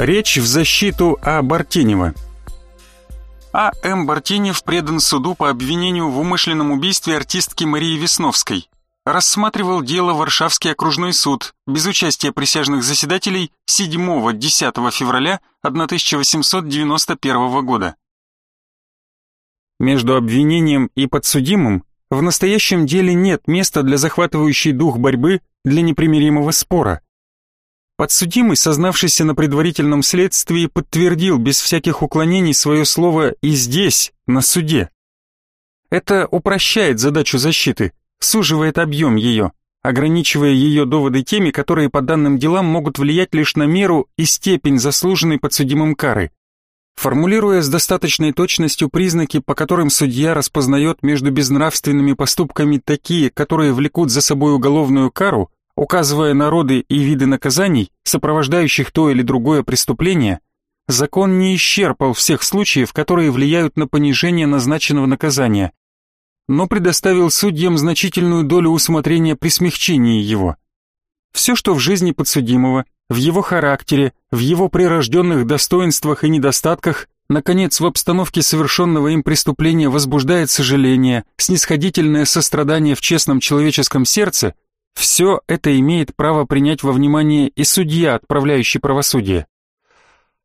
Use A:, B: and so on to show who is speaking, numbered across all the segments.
A: Речь в защиту А. Бартенева. А. М. Бартенев предан суду по обвинению в умышленном убийстве артистки Марии Весновской. Рассматривал дело Варшавский окружной суд без участия присяжных заседателей 7-10 февраля 1891 года. Между обвинением и подсудимым в настоящем деле нет места для захватывающей дух борьбы, для непримиримого спора. Подсудимый, сознавшийся на предварительном следствии, подтвердил без всяких уклонений свое слово и здесь, на суде. Это упрощает задачу защиты, суживает объем ее, ограничивая ее доводы теми, которые по данным делам могут влиять лишь на меру и степень заслуженной подсудимым кары. Формулируя с достаточной точностью признаки, по которым судья распознает между безнравственными поступками такие, которые влекут за собой уголовную кару, указывая народы и виды наказаний, сопровождающих то или другое преступление, закон не исчерпал всех случаев, которые влияют на понижение назначенного наказания, но предоставил судьям значительную долю усмотрения при смягчении его. Все, что в жизни подсудимого, в его характере, в его прирожденных достоинствах и недостатках, наконец, в обстановке совершенного им преступления возбуждает сожаление, снисходительное сострадание в честном человеческом сердце – все это имеет право принять во внимание и судья, отправляющий правосудие.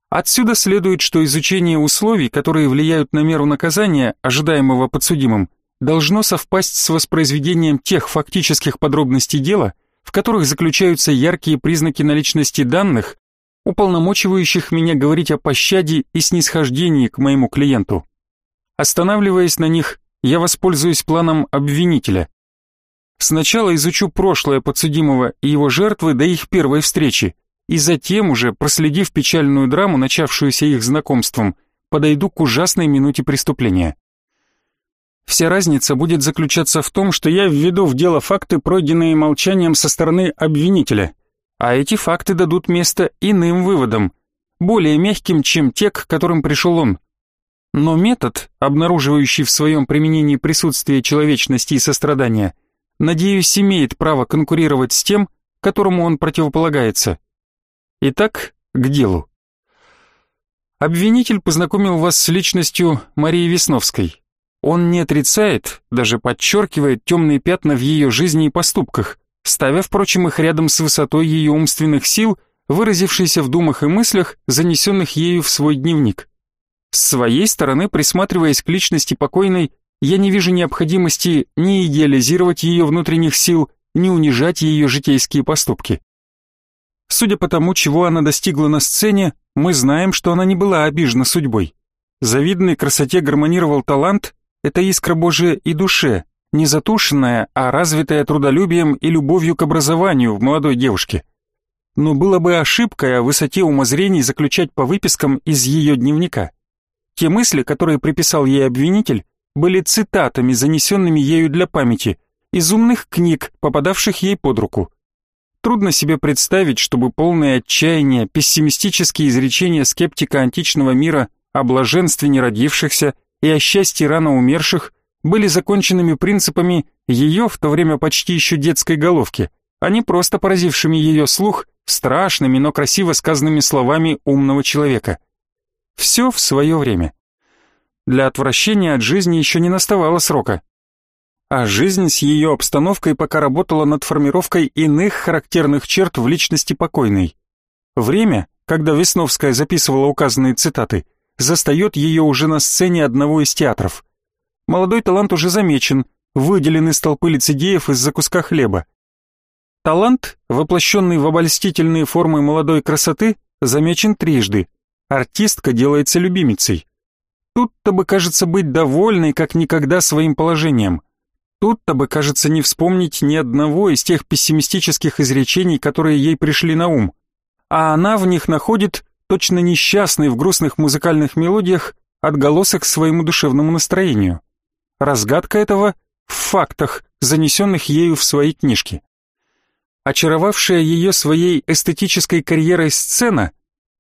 A: Отсюда следует, что изучение условий, которые влияют на меру наказания, ожидаемого подсудимым, должно совпасть с воспроизведением тех фактических подробностей дела, в которых заключаются яркие признаки наличности данных, уполномочивающих меня говорить о пощаде и снисхождении к моему клиенту. Останавливаясь на них, я воспользуюсь планом обвинителя. Сначала изучу прошлое подсудимого и его жертвы до их первой встречи, и затем уже, проследив печальную драму, начавшуюся их знакомством, подойду к ужасной минуте преступления. Вся разница будет заключаться в том, что я введу в дело факты, пройденные молчанием со стороны обвинителя, а эти факты дадут место иным выводам, более мягким, чем те, к которым пришел он. Но метод, обнаруживающий в своем применении присутствие человечности и сострадания – надеюсь, имеет право конкурировать с тем, которому он противополагается. Итак, к делу. Обвинитель познакомил вас с личностью Марии Весновской. Он не отрицает, даже подчеркивает темные пятна в ее жизни и поступках, ставя, впрочем, их рядом с высотой ее умственных сил, выразившейся в думах и мыслях, занесенных ею в свой дневник. С своей стороны, присматриваясь к личности покойной, я не вижу необходимости ни идеализировать ее внутренних сил, ни унижать ее житейские поступки. Судя по тому, чего она достигла на сцене, мы знаем, что она не была обижена судьбой. Завидной красоте гармонировал талант, это искра Божия и душе, не затушенная, а развитая трудолюбием и любовью к образованию в молодой девушке. Но было бы ошибкой о высоте умозрений заключать по выпискам из ее дневника. Те мысли, которые приписал ей обвинитель, были цитатами, занесенными ею для памяти, из умных книг, попадавших ей под руку. Трудно себе представить, чтобы полное отчаяние, пессимистические изречения скептика античного мира о блаженстве неродившихся и о счастье рано умерших были законченными принципами ее в то время почти еще детской головки, а не просто поразившими ее слух страшными, но красиво сказанными словами умного человека. Все в свое время. Для отвращения от жизни еще не наставало срока. А жизнь с ее обстановкой пока работала над формировкой иных характерных черт в личности покойной. Время, когда Весновская записывала указанные цитаты, застает ее уже на сцене одного из театров. Молодой талант уже замечен, выделен из толпы лицедеев из-за куска хлеба. Талант, воплощенный в обольстительные формы молодой красоты, замечен трижды. Артистка делается любимицей. Тут-то бы, кажется, быть довольной как никогда своим положением. Тут-то бы, кажется, не вспомнить ни одного из тех пессимистических изречений, которые ей пришли на ум. А она в них находит, точно несчастный в грустных музыкальных мелодиях, отголосок своему душевному настроению. Разгадка этого в фактах, занесенных ею в свои книжки. Очаровавшая ее своей эстетической карьерой сцена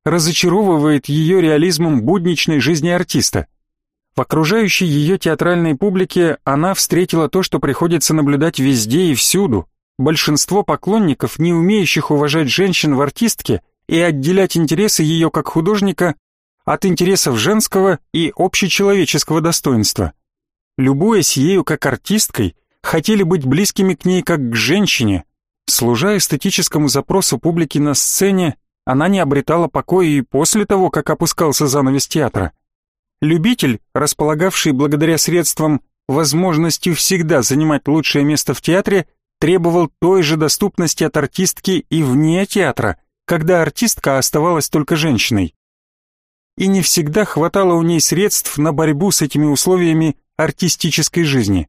A: разочаровывает ее реализмом будничной жизни артиста. В окружающей ее театральной публике она встретила то, что приходится наблюдать везде и всюду. Большинство поклонников, не умеющих уважать женщин в артистке, и отделять интересы ее как художника от интересов женского и общечеловеческого достоинства. Любуясь ею как артисткой, хотели быть близкими к ней как к женщине. Служа эстетическому запросу публики на сцене, она не обретала покоя и после того, как опускался занавес театра. Любитель, располагавший благодаря средствам возможностью всегда занимать лучшее место в театре, требовал той же доступности от артистки и вне театра, когда артистка оставалась только женщиной. И не всегда хватало у ней средств на борьбу с этими условиями артистической жизни.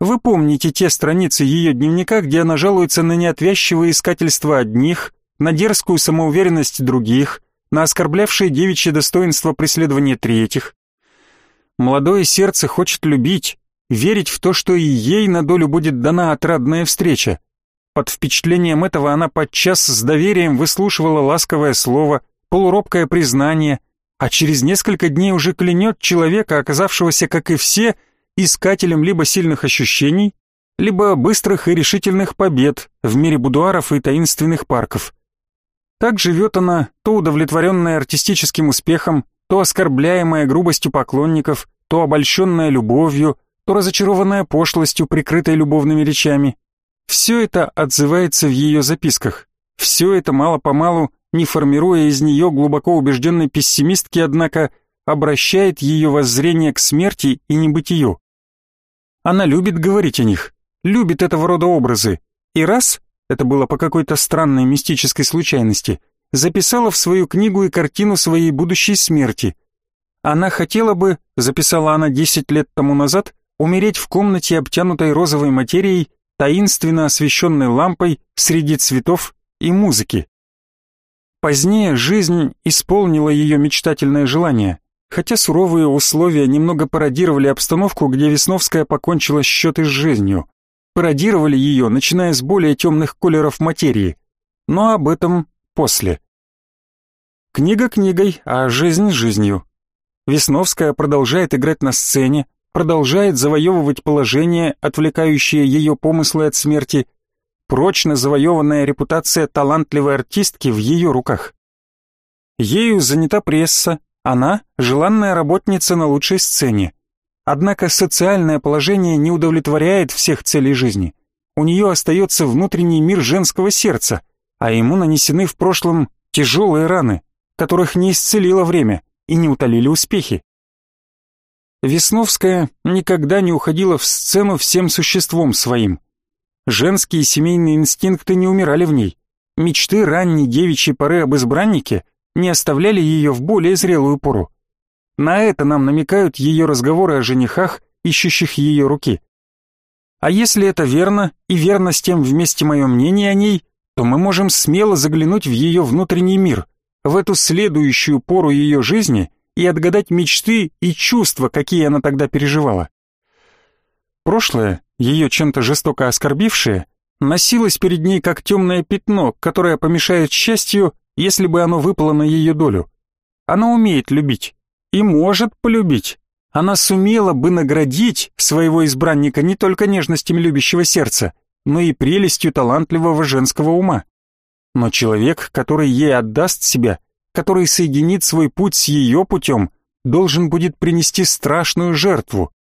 A: Вы помните те страницы ее дневника, где она жалуется на неотвязчивое искательство одних, на дерзкую самоуверенность других, на оскорблявшее девичье достоинство преследования третьих. Молодое сердце хочет любить, верить в то, что и ей на долю будет дана отрадная встреча. Под впечатлением этого она подчас с доверием выслушивала ласковое слово, полуробкое признание, а через несколько дней уже клянет человека, оказавшегося, как и все, искателем либо сильных ощущений, либо быстрых и решительных побед в мире будуаров и таинственных парков. Так живет она, то удовлетворенная артистическим успехом, то оскорбляемая грубостью поклонников, то обольщенная любовью, то разочарованная пошлостью, прикрытой любовными речами. Все это отзывается в ее записках. Все это мало-помалу, не формируя из нее глубоко убежденной пессимистки, однако обращает ее воззрение к смерти и небытию. Она любит говорить о них, любит этого рода образы, и раз это было по какой-то странной мистической случайности, записала в свою книгу и картину своей будущей смерти. Она хотела бы, записала она 10 лет тому назад, умереть в комнате, обтянутой розовой материей, таинственно освещенной лампой среди цветов и музыки. Позднее жизнь исполнила ее мечтательное желание, хотя суровые условия немного пародировали обстановку, где Весновская покончила счеты с жизнью пародировали ее, начиная с более темных колеров материи. Но об этом после. Книга книгой, а жизнь жизнью. Весновская продолжает играть на сцене, продолжает завоевывать положение, отвлекающее ее помыслы от смерти, прочно завоеванная репутация талантливой артистки в ее руках. Ею занята пресса, она – желанная работница на лучшей сцене. Однако социальное положение не удовлетворяет всех целей жизни. У нее остается внутренний мир женского сердца, а ему нанесены в прошлом тяжелые раны, которых не исцелило время и не утолили успехи. Весновская никогда не уходила в сцену всем существом своим. Женские семейные инстинкты не умирали в ней. Мечты ранней девичьей поры об избраннике не оставляли ее в более зрелую пору. На это нам намекают ее разговоры о женихах, ищущих ее руки. А если это верно, и верно с тем вместе мое мнение о ней, то мы можем смело заглянуть в ее внутренний мир, в эту следующую пору ее жизни и отгадать мечты и чувства, какие она тогда переживала. Прошлое, ее чем-то жестоко оскорбившее, носилось перед ней как темное пятно, которое помешает счастью, если бы оно выпало на ее долю. Она умеет любить, и может полюбить. Она сумела бы наградить своего избранника не только нежностями любящего сердца, но и прелестью талантливого женского ума. Но человек, который ей отдаст себя, который соединит свой путь с ее путем, должен будет принести страшную жертву.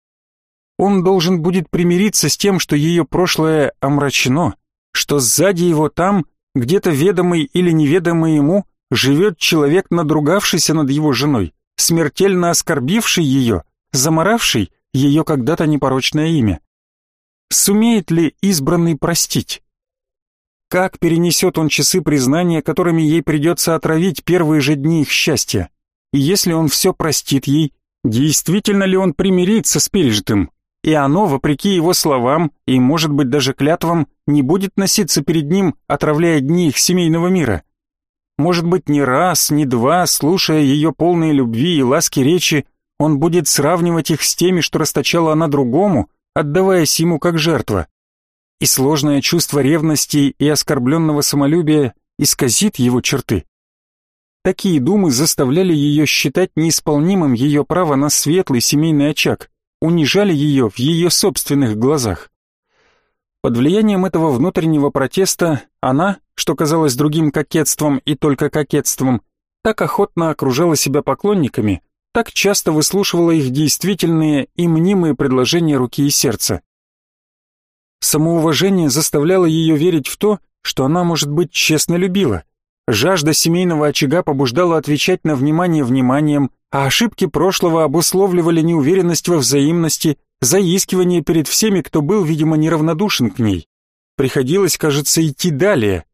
A: Он должен будет примириться с тем, что ее прошлое омрачено, что сзади его там, где-то ведомый или неведомый ему, живет человек, надругавшийся над его женой, смертельно оскорбивший ее, заморавший ее когда-то непорочное имя. Сумеет ли избранный простить? Как перенесет он часы признания, которыми ей придется отравить первые же дни их счастья? И если он все простит ей, действительно ли он примирится с пережитым? И оно, вопреки его словам и, может быть, даже клятвам, не будет носиться перед ним, отравляя дни их семейного мира. Может быть, не раз, не два, слушая ее полные любви и ласки речи, он будет сравнивать их с теми, что расточала она другому, отдаваясь ему как жертва. И сложное чувство ревности и оскорбленного самолюбия исказит его черты. Такие думы заставляли ее считать неисполнимым ее право на светлый семейный очаг, унижали ее в ее собственных глазах. Под влиянием этого внутреннего протеста она, что казалось другим кокетством и только кокетством, так охотно окружала себя поклонниками, так часто выслушивала их действительные и мнимые предложения руки и сердца. Самоуважение заставляло ее верить в то, что она, может быть, честно любила. Жажда семейного очага побуждала отвечать на внимание вниманием, а ошибки прошлого обусловливали неуверенность во взаимности, заискивание перед всеми, кто был, видимо, неравнодушен к ней. Приходилось, кажется, идти далее.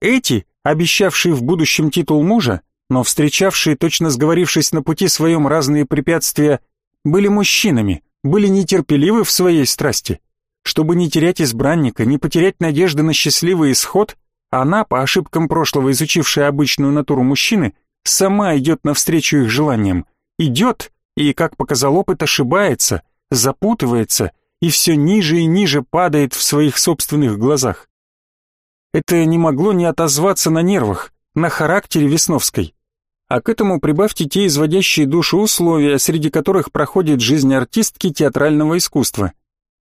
A: Эти, обещавшие в будущем титул мужа, но встречавшие, точно сговорившись на пути своем разные препятствия, были мужчинами, были нетерпеливы в своей страсти. Чтобы не терять избранника, не потерять надежды на счастливый исход, она, по ошибкам прошлого изучившая обычную натуру мужчины, сама идет навстречу их желаниям. Идет и, как показал опыт, ошибается, запутывается и все ниже и ниже падает в своих собственных глазах. Это не могло не отозваться на нервах, на характере Весновской. А к этому прибавьте те изводящие душу условия, среди которых проходит жизнь артистки театрального искусства.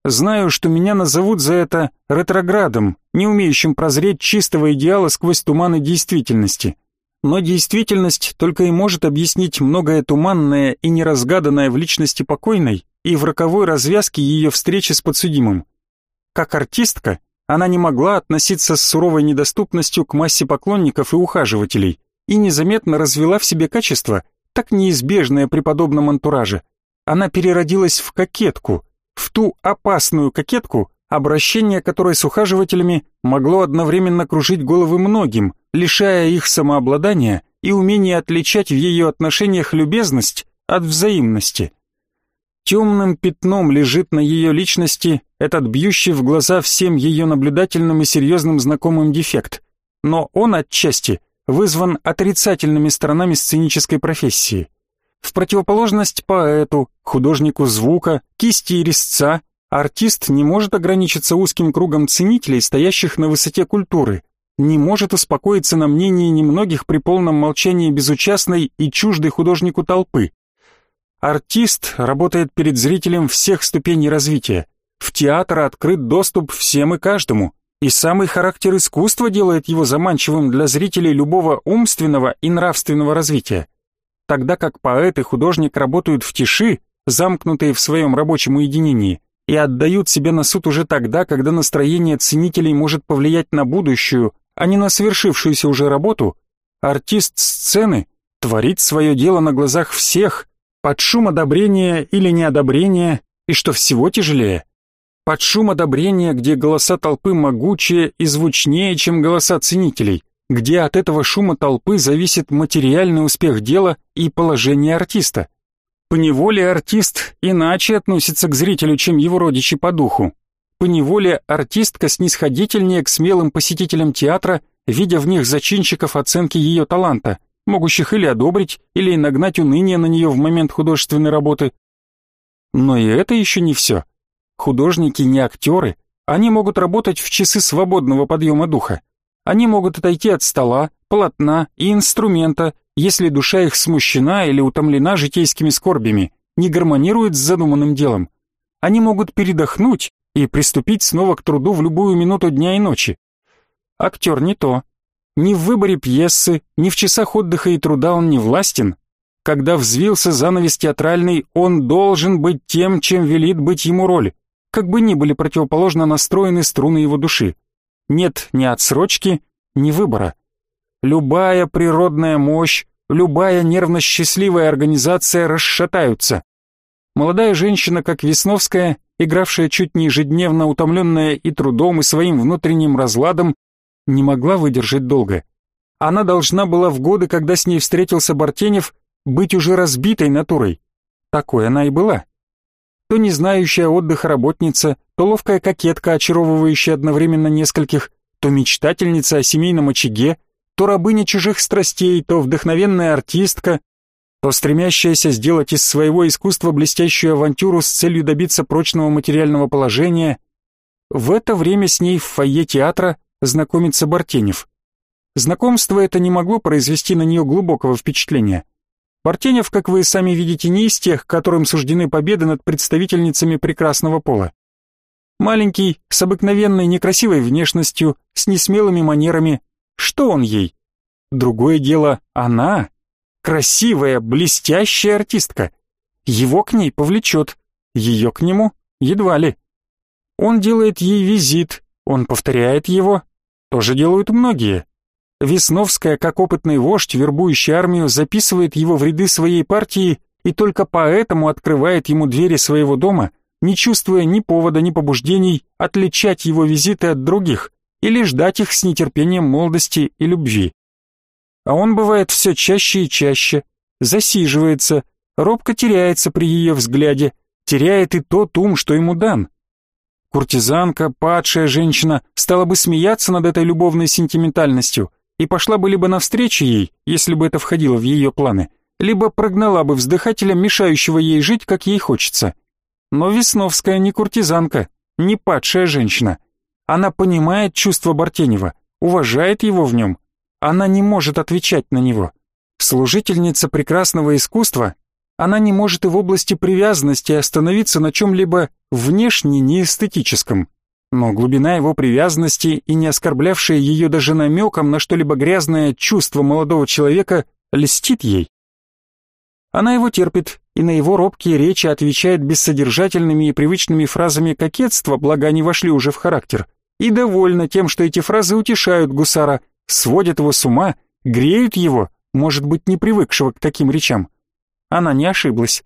A: Знаю, что меня назовут за это ретроградом, не умеющим прозреть чистого идеала сквозь туманы действительности. Но действительность только и может объяснить многое туманное и неразгаданное в личности покойной и в роковой развязке ее встречи с подсудимым. Как артистка, она не могла относиться с суровой недоступностью к массе поклонников и ухаживателей и незаметно развела в себе качество, так неизбежное при подобном антураже. Она переродилась в кокетку, в ту опасную кокетку, обращение которой с ухаживателями могло одновременно кружить головы многим, лишая их самообладания и умения отличать в ее отношениях любезность от взаимности. Темным пятном лежит на ее личности этот бьющий в глаза всем ее наблюдательным и серьезным знакомым дефект, но он отчасти вызван отрицательными сторонами сценической профессии. В противоположность поэту, художнику звука, кисти и резца, артист не может ограничиться узким кругом ценителей, стоящих на высоте культуры, не может успокоиться на мнении немногих при полном молчании безучастной и чуждой художнику толпы. Артист работает перед зрителем всех ступеней развития. В театр открыт доступ всем и каждому, и самый характер искусства делает его заманчивым для зрителей любого умственного и нравственного развития. Тогда как поэт и художник работают в тиши, замкнутые в своем рабочем уединении, и отдают себе на суд уже тогда, когда настроение ценителей может повлиять на будущую, а не на совершившуюся уже работу, артист сцены творит свое дело на глазах всех, под шум одобрения или неодобрения, и что всего тяжелее, под шум одобрения, где голоса толпы могучее и звучнее, чем голоса ценителей, где от этого шума толпы зависит материальный успех дела и положение артиста. Поневоле артист иначе относится к зрителю, чем его родичи по духу. Поневоле артистка снисходительнее к смелым посетителям театра, видя в них зачинщиков оценки ее таланта, могущих или одобрить, или нагнать уныние на нее в момент художественной работы. Но и это еще не все. Художники не актеры, они могут работать в часы свободного подъема духа. Они могут отойти от стола, полотна и инструмента, если душа их смущена или утомлена житейскими скорбями, не гармонирует с задуманным делом. Они могут передохнуть и приступить снова к труду в любую минуту дня и ночи. Актер не то. Ни в выборе пьесы, ни в часах отдыха и труда он не властен, когда взвился занавес театральный, он должен быть тем, чем велит быть ему роль, как бы ни были противоположно настроены струны его души. Нет ни отсрочки, ни выбора. Любая природная мощь, любая нервно-счастливая организация расшатаются. Молодая женщина, как Весновская, игравшая чуть не ежедневно, утомленная и трудом, и своим внутренним разладом, не могла выдержать долго. Она должна была в годы, когда с ней встретился Бартенев, быть уже разбитой натурой. Такой она и была. То не знающая отдыха работница, то ловкая кокетка, очаровывающая одновременно нескольких, то мечтательница о семейном очаге, то рабыня чужих страстей, то вдохновенная артистка, то стремящаяся сделать из своего искусства блестящую авантюру с целью добиться прочного материального положения. В это время с ней в фойе театра знакомится Бартенев. Знакомство это не могло произвести на нее глубокого впечатления. Бартенев, как вы сами видите, не из тех, которым суждены победы над представительницами прекрасного пола. Маленький, с обыкновенной некрасивой внешностью, с несмелыми манерами. Что он ей? Другое дело, она. Красивая, блестящая артистка. Его к ней повлечет, ее к нему едва ли. Он делает ей визит, он повторяет его. Тоже делают многие. Весновская, как опытный вождь, вербующий армию, записывает его в ряды своей партии и только поэтому открывает ему двери своего дома – не чувствуя ни повода, ни побуждений отличать его визиты от других или ждать их с нетерпением молодости и любви. А он бывает все чаще и чаще, засиживается, робко теряется при ее взгляде, теряет и тот ум, что ему дан. Куртизанка, падшая женщина, стала бы смеяться над этой любовной сентиментальностью и пошла бы либо навстречу ей, если бы это входило в ее планы, либо прогнала бы вздыхателя, мешающего ей жить, как ей хочется. Но Весновская не куртизанка, не падшая женщина. Она понимает чувство Бартенева, уважает его в нем. Она не может отвечать на него. Служительница прекрасного искусства, она не может и в области привязанности остановиться на чем-либо внешне неэстетическом. Но глубина его привязанности и не оскорблявшая ее даже намеком на что-либо грязное чувство молодого человека льстит ей. Она его терпит и на его робкие речи отвечает бессодержательными и привычными фразами кокетства, благо они вошли уже в характер, и довольна тем, что эти фразы утешают гусара, сводят его с ума, греют его, может быть, не привыкшего к таким речам. Она не ошиблась.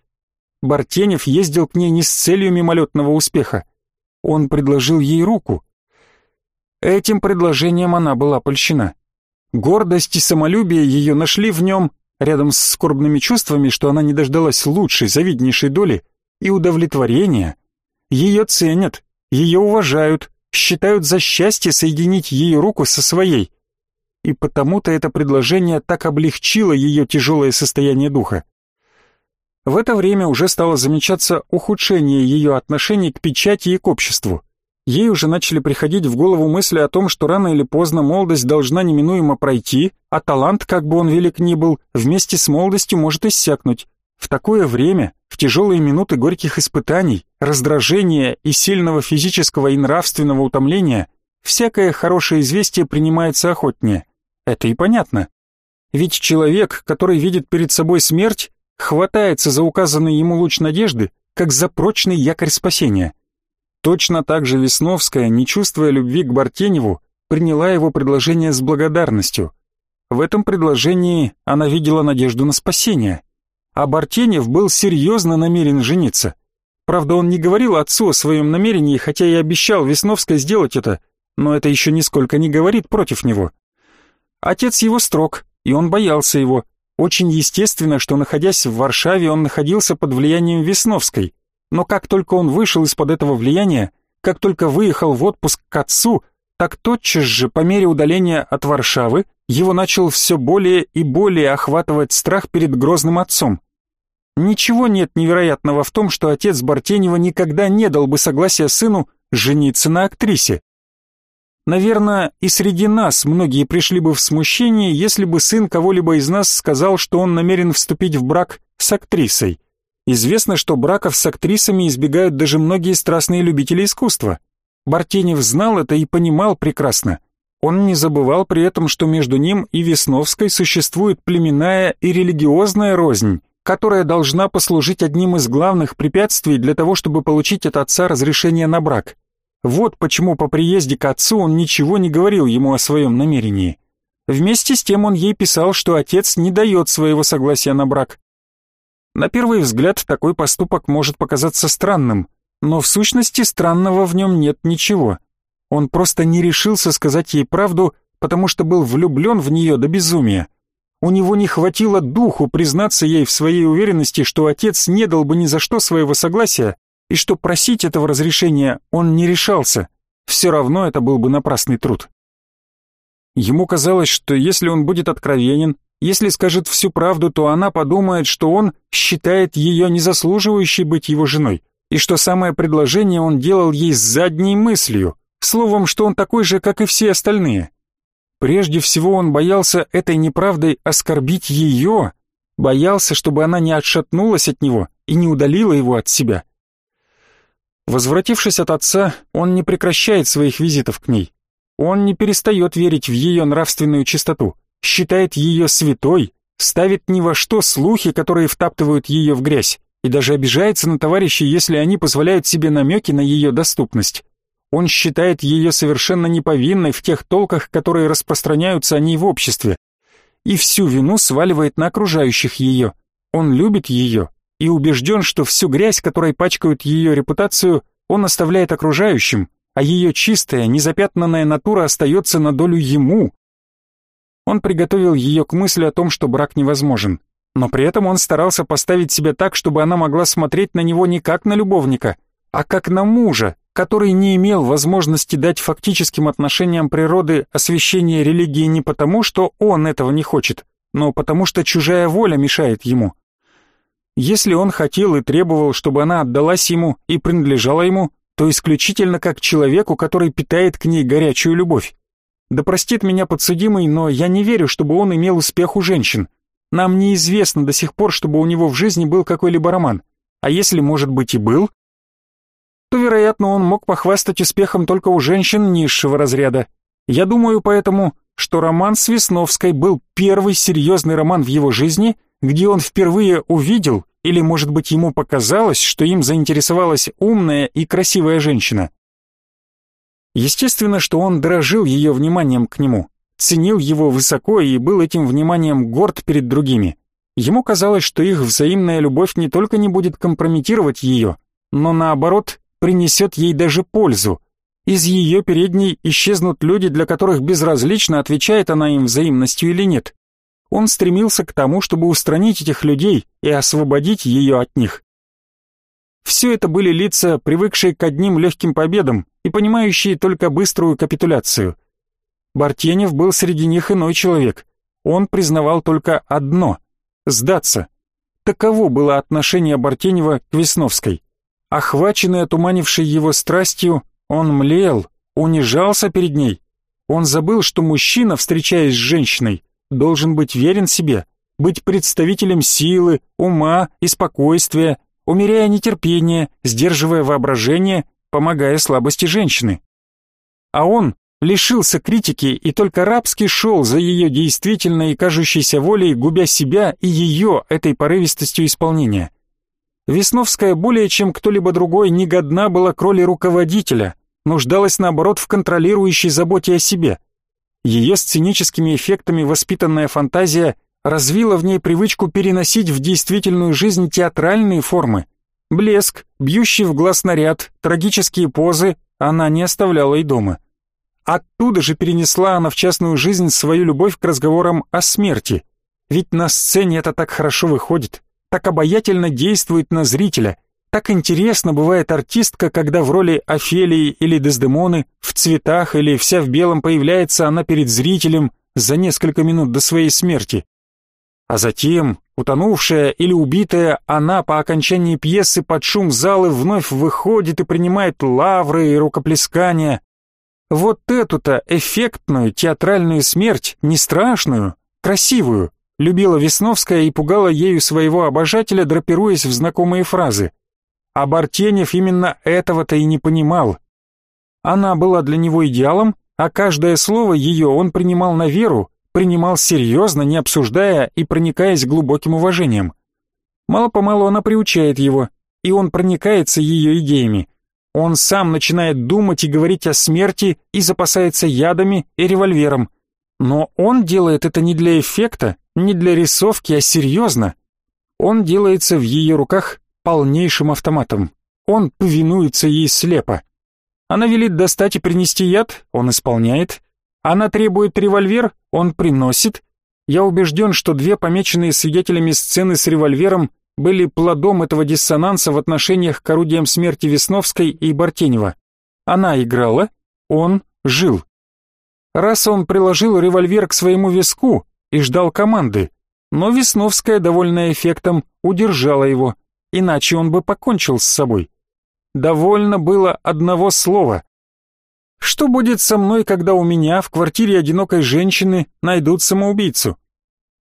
A: Бартенев ездил к ней не с целью мимолетного успеха. Он предложил ей руку. Этим предложением она была польщена. Гордость и самолюбие ее нашли в нем рядом с скорбными чувствами, что она не дождалась лучшей, завиднейшей доли, и удовлетворения. Ее ценят, ее уважают, считают за счастье соединить ее руку со своей. И потому-то это предложение так облегчило ее тяжелое состояние духа. В это время уже стало замечаться ухудшение ее отношений к печати и к обществу. Ей уже начали приходить в голову мысли о том, что рано или поздно молодость должна неминуемо пройти, а талант, как бы он велик ни был, вместе с молодостью может иссякнуть. В такое время, в тяжелые минуты горьких испытаний, раздражения и сильного физического и нравственного утомления, всякое хорошее известие принимается охотнее. Это и понятно. Ведь человек, который видит перед собой смерть, хватается за указанный ему луч надежды, как за прочный якорь спасения. Точно так же Весновская, не чувствуя любви к Бартеневу, приняла его предложение с благодарностью. В этом предложении она видела надежду на спасение. А Бартенев был серьезно намерен жениться. Правда, он не говорил отцу о своем намерении, хотя и обещал Весновской сделать это, но это еще нисколько не говорит против него. Отец его строг, и он боялся его. Очень естественно, что, находясь в Варшаве, он находился под влиянием Весновской. Но как только он вышел из-под этого влияния, как только выехал в отпуск к отцу, так тотчас же, по мере удаления от Варшавы, его начал все более и более охватывать страх перед грозным отцом. Ничего нет невероятного в том, что отец Бартенева никогда не дал бы согласия сыну жениться на актрисе. Наверное, и среди нас многие пришли бы в смущение, если бы сын кого-либо из нас сказал, что он намерен вступить в брак с актрисой. Известно, что браков с актрисами избегают даже многие страстные любители искусства. Бартенев знал это и понимал прекрасно. Он не забывал при этом, что между ним и Весновской существует племенная и религиозная рознь, которая должна послужить одним из главных препятствий для того, чтобы получить от отца разрешение на брак. Вот почему по приезде к отцу он ничего не говорил ему о своем намерении. Вместе с тем он ей писал, что отец не дает своего согласия на брак. На первый взгляд такой поступок может показаться странным, но в сущности странного в нем нет ничего. Он просто не решился сказать ей правду, потому что был влюблен в нее до безумия. У него не хватило духу признаться ей в своей уверенности, что отец не дал бы ни за что своего согласия, и что просить этого разрешения он не решался. Все равно это был бы напрасный труд. Ему казалось, что если он будет откровенен, если скажет всю правду, то она подумает, что он считает ее незаслуживающей быть его женой, и что самое предложение он делал ей с задней мыслью, словом, что он такой же, как и все остальные. Прежде всего он боялся этой неправдой оскорбить ее, боялся, чтобы она не отшатнулась от него и не удалила его от себя. Возвратившись от отца, он не прекращает своих визитов к ней. Он не перестает верить в ее нравственную чистоту, считает ее святой, ставит ни во что слухи, которые втаптывают ее в грязь, и даже обижается на товарищей, если они позволяют себе намеки на ее доступность. Он считает ее совершенно неповинной в тех толках, которые распространяются о ней в обществе, и всю вину сваливает на окружающих ее. Он любит ее и убежден, что всю грязь, которой пачкают ее репутацию, он оставляет окружающим, а ее чистая, незапятнанная натура остается на долю ему. Он приготовил ее к мысли о том, что брак невозможен, но при этом он старался поставить себя так, чтобы она могла смотреть на него не как на любовника, а как на мужа, который не имел возможности дать фактическим отношениям природы освящение религии не потому, что он этого не хочет, но потому что чужая воля мешает ему. Если он хотел и требовал, чтобы она отдалась ему и принадлежала ему, то исключительно как человеку, который питает к ней горячую любовь. Да простит меня подсудимый, но я не верю, чтобы он имел успех у женщин. Нам неизвестно до сих пор, чтобы у него в жизни был какой-либо роман. А если, может быть, и был, то, вероятно, он мог похвастать успехом только у женщин низшего разряда. Я думаю поэтому, что роман с Весновской был первый серьезный роман в его жизни, где он впервые увидел или, может быть, ему показалось, что им заинтересовалась умная и красивая женщина. Естественно, что он дорожил ее вниманием к нему, ценил его высоко и был этим вниманием горд перед другими. Ему казалось, что их взаимная любовь не только не будет компрометировать ее, но наоборот принесет ей даже пользу. Из ее передней исчезнут люди, для которых безразлично, отвечает она им взаимностью или нет. Он стремился к тому, чтобы устранить этих людей и освободить ее от них. Все это были лица, привыкшие к одним легким победам и понимающие только быструю капитуляцию. Бартенев был среди них иной человек. Он признавал только одно — сдаться. Таково было отношение Бартенева к Весновской. Охваченный отуманившей его страстью, он млел, унижался перед ней. Он забыл, что мужчина, встречаясь с женщиной, должен быть верен себе, быть представителем силы, ума и спокойствия, умеряя нетерпение, сдерживая воображение, помогая слабости женщины. А он лишился критики и только рабски шел за ее действительной и кажущейся волей, губя себя и ее этой порывистостью исполнения. Весновская более чем кто-либо другой не годна была к роли руководителя, нуждалась наоборот в контролирующей заботе о себе – ее сценическими эффектами воспитанная фантазия развила в ней привычку переносить в действительную жизнь театральные формы. Блеск, бьющий в глаз наряд, трагические позы она не оставляла и дома. Оттуда же перенесла она в частную жизнь свою любовь к разговорам о смерти. Ведь на сцене это так хорошо выходит, так обаятельно действует на зрителя – так интересно бывает артистка, когда в роли Офелии или Дездемоны, в цветах или вся в белом появляется она перед зрителем за несколько минут до своей смерти. А затем, утонувшая или убитая, она по окончании пьесы под шум залы вновь выходит и принимает лавры и рукоплескания. Вот эту-то эффектную театральную смерть, не страшную, красивую, любила Весновская и пугала ею своего обожателя, драпируясь в знакомые фразы. А Бартенев именно этого-то и не понимал. Она была для него идеалом, а каждое слово ее он принимал на веру, принимал серьезно, не обсуждая и проникаясь глубоким уважением. Мало-помалу она приучает его, и он проникается ее идеями. Он сам начинает думать и говорить о смерти и запасается ядами и револьвером. Но он делает это не для эффекта, не для рисовки, а серьезно. Он делается в ее руках полнейшим автоматом. Он повинуется ей слепо. Она велит достать и принести яд, он исполняет. Она требует револьвер, он приносит. Я убежден, что две помеченные свидетелями сцены с револьвером были плодом этого диссонанса в отношениях к орудиям смерти Весновской и Бартенева. Она играла, он жил. Раз он приложил револьвер к своему виску и ждал команды, но Весновская, довольная эффектом, удержала его иначе он бы покончил с собой. Довольно было одного слова. Что будет со мной, когда у меня в квартире одинокой женщины найдут самоубийцу?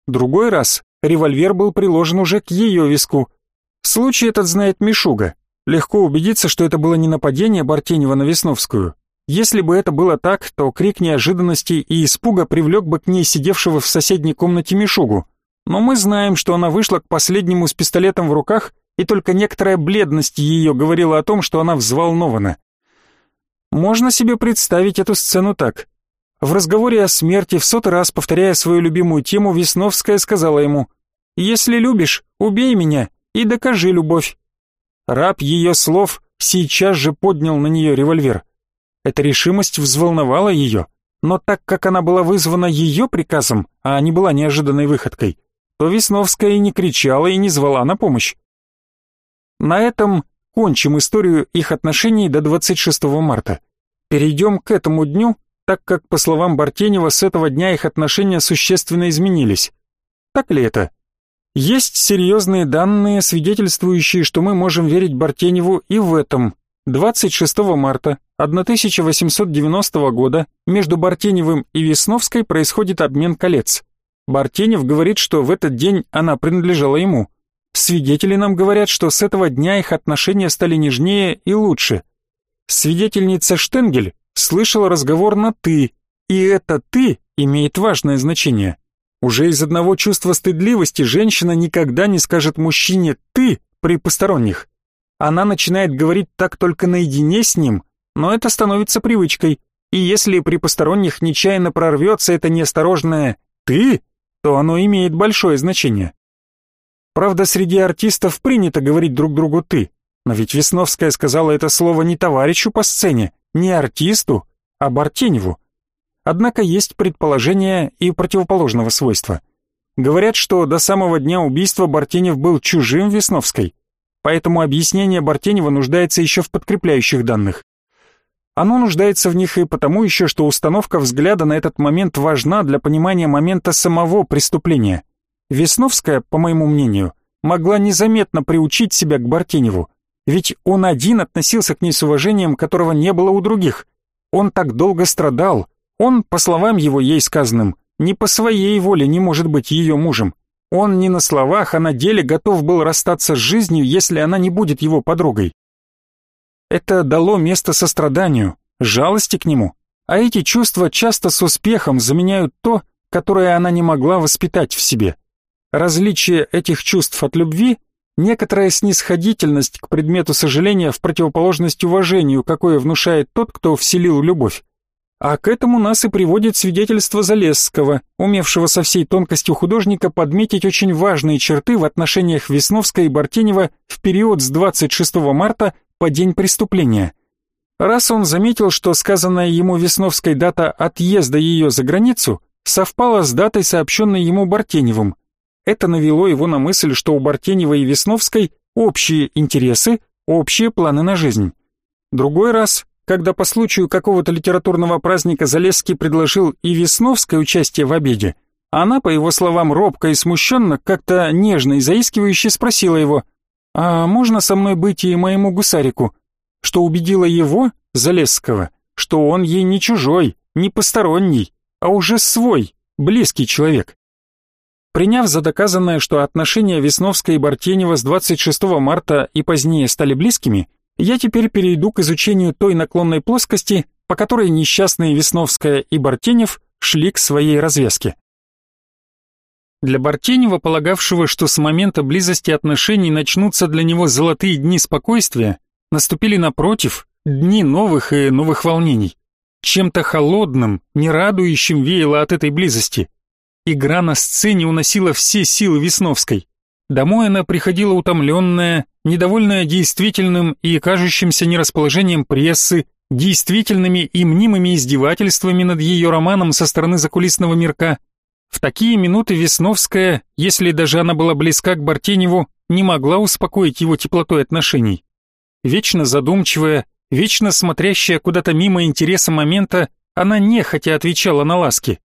A: Другой раз револьвер был приложен уже к ее виску. Случай этот знает Мишуга. Легко убедиться, что это было не нападение Бартенева на Весновскую. Если бы это было так, то крик неожиданности и испуга привлек бы к ней сидевшего в соседней комнате Мишугу. Но мы знаем, что она вышла к последнему с пистолетом в руках, и только некоторая бледность ее говорила о том, что она взволнована. Можно себе представить эту сцену так. В разговоре о смерти, в сотый раз повторяя свою любимую тему, Весновская сказала ему «Если любишь, убей меня и докажи любовь». Раб ее слов сейчас же поднял на нее револьвер. Эта решимость взволновала ее, но так как она была вызвана ее приказом, а не была неожиданной выходкой, то Весновская и не кричала и не звала на помощь. На этом кончим историю их отношений до 26 марта. Перейдем к этому дню, так как, по словам Бартенева, с этого дня их отношения существенно изменились. Так ли это? Есть серьезные данные, свидетельствующие, что мы можем верить Бартеневу и в этом. 26 марта 1890 года между Бартеневым и Весновской происходит обмен колец. Бартенев говорит, что в этот день она принадлежала ему. Свидетели нам говорят, что с этого дня их отношения стали нежнее и лучше. Свидетельница Штенгель слышала разговор на «ты», и это «ты» имеет важное значение. Уже из одного чувства стыдливости женщина никогда не скажет мужчине «ты» при посторонних. Она начинает говорить так только наедине с ним, но это становится привычкой, и если при посторонних нечаянно прорвется это неосторожное «ты», то оно имеет большое значение. Правда, среди артистов принято говорить друг другу «ты», но ведь Весновская сказала это слово не товарищу по сцене, не артисту, а Бартеневу. Однако есть предположение и противоположного свойства. Говорят, что до самого дня убийства Бартенев был чужим Весновской, поэтому объяснение Бартенева нуждается еще в подкрепляющих данных. Оно нуждается в них и потому еще, что установка взгляда на этот момент важна для понимания момента самого преступления. Весновская, по моему мнению, могла незаметно приучить себя к Бартеневу, ведь он один относился к ней с уважением, которого не было у других. Он так долго страдал, он, по словам его ей сказанным, не по своей воле не может быть ее мужем. Он не на словах, а на деле готов был расстаться с жизнью, если она не будет его подругой. Это дало место состраданию, жалости к нему, а эти чувства часто с успехом заменяют то, которое она не могла воспитать в себе. Различие этих чувств от любви – некоторая снисходительность к предмету сожаления в противоположность уважению, какое внушает тот, кто вселил любовь. А к этому нас и приводит свидетельство Залесского, умевшего со всей тонкостью художника подметить очень важные черты в отношениях Весновской и Бартенева в период с 26 марта по день преступления. Раз он заметил, что сказанная ему Весновской дата отъезда ее за границу совпала с датой, сообщенной ему Бартеневым, это навело его на мысль, что у Бартенева и Весновской общие интересы, общие планы на жизнь. Другой раз когда по случаю какого-то литературного праздника Залесский предложил и Весновское участие в обеде, она, по его словам, робко и смущенно, как-то нежно и заискивающе спросила его, «А можно со мной быть и моему гусарику?» Что убедило его, Залесского, что он ей не чужой, не посторонний, а уже свой, близкий человек. Приняв за доказанное, что отношения Весновской и Бартенева с 26 марта и позднее стали близкими, я теперь перейду к изучению той наклонной плоскости, по которой несчастные Весновская и Бартенев шли к своей развязке. Для Бартенева, полагавшего, что с момента близости отношений начнутся для него золотые дни спокойствия, наступили напротив дни новых и новых волнений. Чем-то холодным, нерадующим веяло от этой близости. Игра на сцене уносила все силы Весновской. Домой она приходила утомленная, недовольная действительным и кажущимся нерасположением прессы, действительными и мнимыми издевательствами над ее романом со стороны закулисного мирка. В такие минуты Весновская, если даже она была близка к Бартеневу, не могла успокоить его теплотой отношений. Вечно задумчивая, вечно смотрящая куда-то мимо интереса момента, она нехотя отвечала на ласки.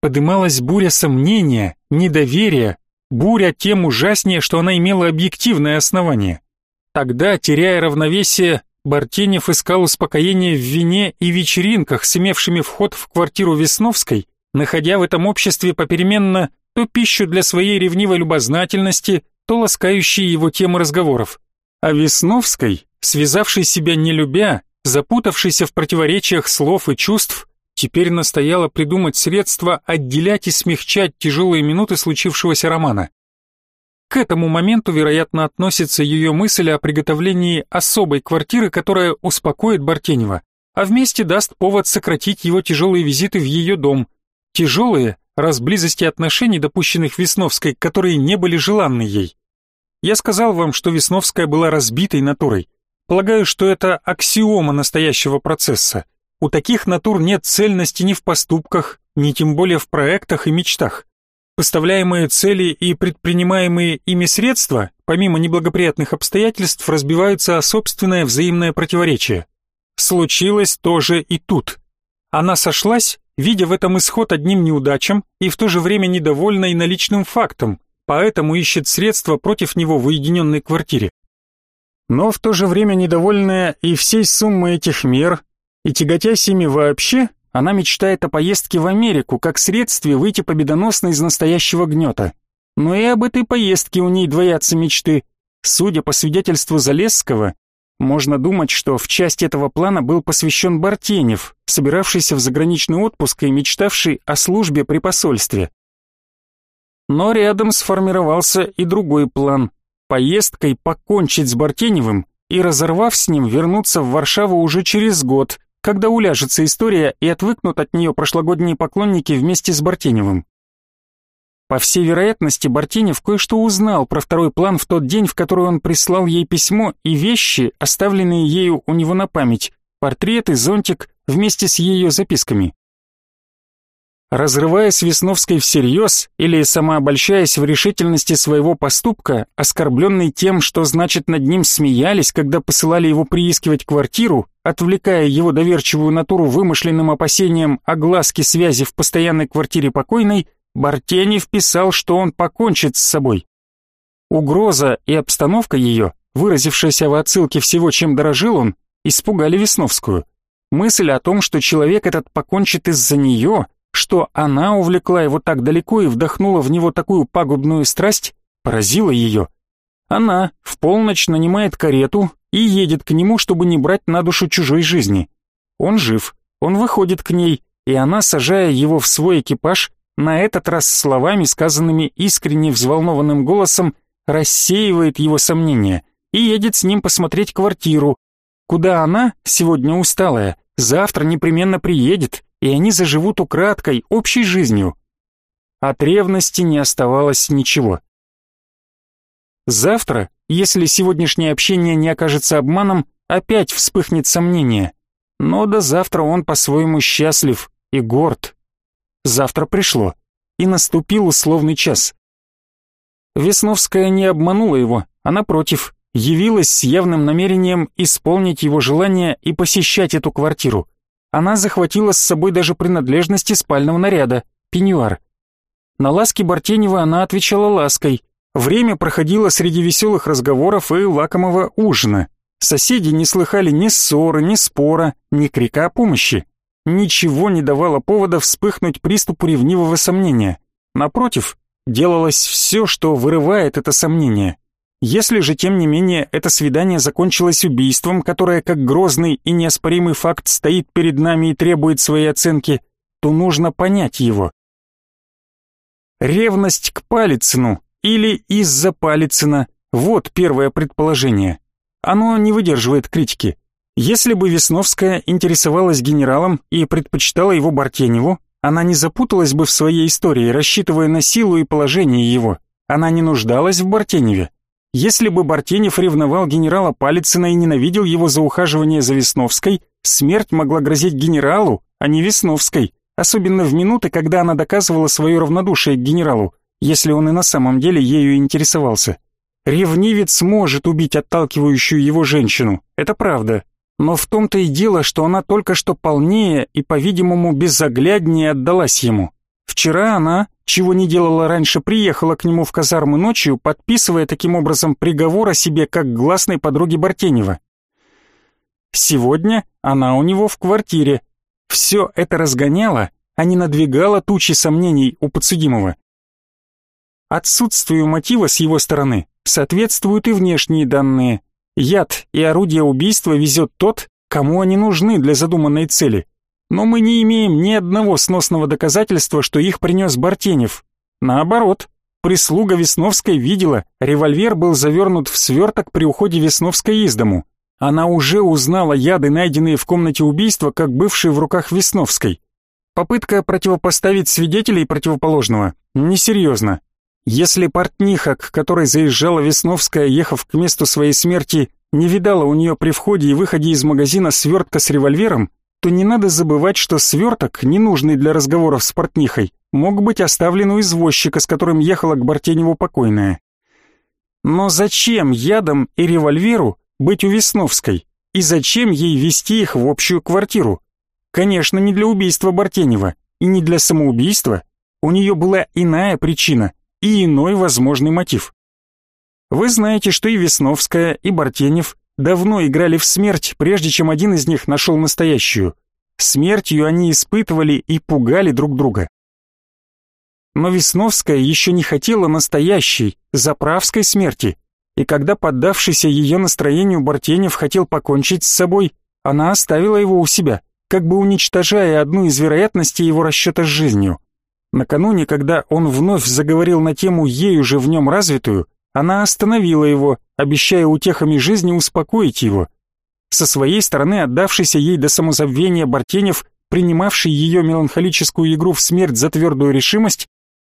A: Подымалась буря сомнения, недоверия, Буря тем ужаснее, что она имела объективное основание. Тогда, теряя равновесие, Бартенев искал успокоение в вине и вечеринках с имевшими вход в квартиру Весновской, находя в этом обществе попеременно то пищу для своей ревнивой любознательности, то ласкающие его темы разговоров. А Весновской, связавшей себя не любя, запутавшейся в противоречиях слов и чувств, теперь настояла придумать средства отделять и смягчать тяжелые минуты случившегося романа. К этому моменту, вероятно, относится ее мысль о приготовлении особой квартиры, которая успокоит Бартенева, а вместе даст повод сократить его тяжелые визиты в ее дом. Тяжелые, раз близости отношений, допущенных Весновской, которые не были желанны ей. Я сказал вам, что Весновская была разбитой натурой. Полагаю, что это аксиома настоящего процесса. У таких натур нет цельности ни в поступках, ни тем более в проектах и мечтах. Поставляемые цели и предпринимаемые ими средства, помимо неблагоприятных обстоятельств, разбиваются о собственное взаимное противоречие. Случилось тоже и тут. Она сошлась, видя в этом исход одним неудачам и в то же время недовольной наличным фактом, поэтому ищет средства против него в уединенной квартире. Но в то же время недовольная и всей суммой этих мер, и тяготясь ими вообще, она мечтает о поездке в Америку как средстве выйти победоносно из настоящего гнета. Но и об этой поездке у ней двоятся мечты. Судя по свидетельству Залесского, можно думать, что в часть этого плана был посвящен Бартенев, собиравшийся в заграничный отпуск и мечтавший о службе при посольстве. Но рядом сформировался и другой план – поездкой покончить с Бартеневым и, разорвав с ним, вернуться в Варшаву уже через год, когда уляжется история и отвыкнут от нее прошлогодние поклонники вместе с Бартеневым. По всей вероятности, Бартенев кое-что узнал про второй план в тот день, в который он прислал ей письмо и вещи, оставленные ею у него на память, портрет и зонтик вместе с ее записками. Разрывая с Весновской всерьез или самообольщаясь в решительности своего поступка, оскорбленный тем, что значит над ним смеялись, когда посылали его приискивать квартиру, отвлекая его доверчивую натуру вымышленным опасением о глазке связи в постоянной квартире покойной, Бартенев писал, что он покончит с собой. Угроза и обстановка ее, выразившаяся в отсылке всего, чем дорожил он, испугали Весновскую. Мысль о том, что человек этот покончит из-за нее – что она увлекла его так далеко и вдохнула в него такую пагубную страсть, поразила ее. Она в полночь нанимает карету и едет к нему, чтобы не брать на душу чужой жизни. Он жив, он выходит к ней, и она, сажая его в свой экипаж, на этот раз словами, сказанными искренне взволнованным голосом, рассеивает его сомнения и едет с ним посмотреть квартиру, куда она, сегодня усталая, завтра непременно приедет, и они заживут украдкой, общей жизнью. От ревности не оставалось ничего. Завтра, если сегодняшнее общение не окажется обманом, опять вспыхнет сомнение. Но до завтра он по-своему счастлив и горд. Завтра пришло, и наступил условный час. Весновская не обманула его, а напротив, явилась с явным намерением исполнить его желание и посещать эту квартиру. Она захватила с собой даже принадлежности спального наряда, пеньюар. На ласки Бартенева она отвечала лаской. Время проходило среди веселых разговоров и лакомого ужина. Соседи не слыхали ни ссоры, ни спора, ни крика о помощи. Ничего не давало повода вспыхнуть приступу ревнивого сомнения. Напротив, делалось все, что вырывает это сомнение. Если же, тем не менее, это свидание закончилось убийством, которое, как грозный и неоспоримый факт, стоит перед нами и требует своей оценки, то нужно понять его. Ревность к Палицыну или из-за Палицына – вот первое предположение. Оно не выдерживает критики. Если бы Весновская интересовалась генералом и предпочитала его Бартеневу, она не запуталась бы в своей истории, рассчитывая на силу и положение его. Она не нуждалась в Бартеневе. Если бы Бартенев ревновал генерала Палицына и ненавидел его за ухаживание за Весновской, смерть могла грозить генералу, а не Весновской, особенно в минуты, когда она доказывала свое равнодушие к генералу, если он и на самом деле ею интересовался. Ревнивец может убить отталкивающую его женщину, это правда. Но в том-то и дело, что она только что полнее и, по-видимому, безогляднее отдалась ему. Вчера она, чего не делала раньше, приехала к нему в казарму ночью, подписывая таким образом приговор о себе как гласной подруге Бартенева. Сегодня она у него в квартире. Все это разгоняло, а не надвигало тучи сомнений у подсудимого. Отсутствию мотива с его стороны соответствуют и внешние данные. Яд и орудие убийства везет тот, кому они нужны для задуманной цели. Но мы не имеем ни одного сносного доказательства, что их принес Бартенев. Наоборот, прислуга Весновской видела, револьвер был завернут в сверток при уходе Весновской из дому. Она уже узнала яды, найденные в комнате убийства, как бывшие в руках Весновской. Попытка противопоставить свидетелей противоположного несерьезно. Если портниха, к которой заезжала Весновская, ехав к месту своей смерти, не видала у нее при входе и выходе из магазина свертка с револьвером, то не надо забывать, что сверток, ненужный для разговоров с портнихой, мог быть оставлен у извозчика, с которым ехала к Бартеневу покойная. Но зачем ядом и револьверу быть у Весновской? И зачем ей вести их в общую квартиру? Конечно, не для убийства Бартенева и не для самоубийства. У нее была иная причина и иной возможный мотив. Вы знаете, что и Весновская, и Бартенев давно играли в смерть, прежде чем один из них нашел настоящую. Смертью они испытывали и пугали друг друга. Но Весновская еще не хотела настоящей, заправской смерти, и когда поддавшийся ее настроению Бартенев хотел покончить с собой, она оставила его у себя, как бы уничтожая одну из вероятностей его расчета с жизнью. Накануне, когда он вновь заговорил на тему ею же в нем развитую, она остановила его, обещая утехами жизни успокоить его. Со своей стороны отдавшийся ей до самозабвения Бартенев, принимавший ее меланхолическую игру в смерть за твердую решимость,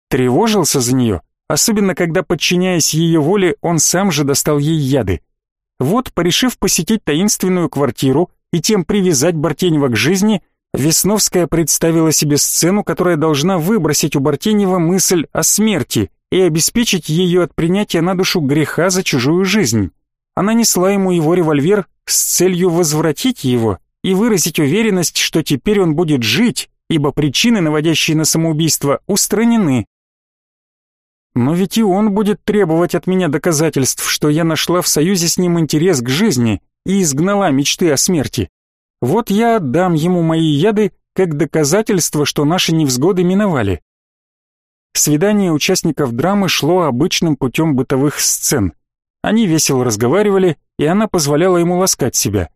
A: тревожился за нее, особенно когда, подчиняясь ее воле, он сам же достал ей яды. Вот, порешив посетить таинственную квартиру и тем привязать Бартенева к жизни, Весновская представила себе сцену, которая должна выбросить у Бартенева мысль о смерти и обеспечить ее от принятия на душу греха за чужую жизнь. Она несла ему его револьвер с целью возвратить его и выразить уверенность, что теперь он будет жить, ибо причины, наводящие на самоубийство, устранены. Но ведь и он будет требовать от меня доказательств, что я нашла в союзе с ним интерес к жизни и изгнала мечты о смерти. Вот я отдам ему мои яды как доказательство, что наши невзгоды миновали. Свидание участников драмы шло обычным путем бытовых сцен. Они весело разговаривали, и она позволяла ему ласкать себя.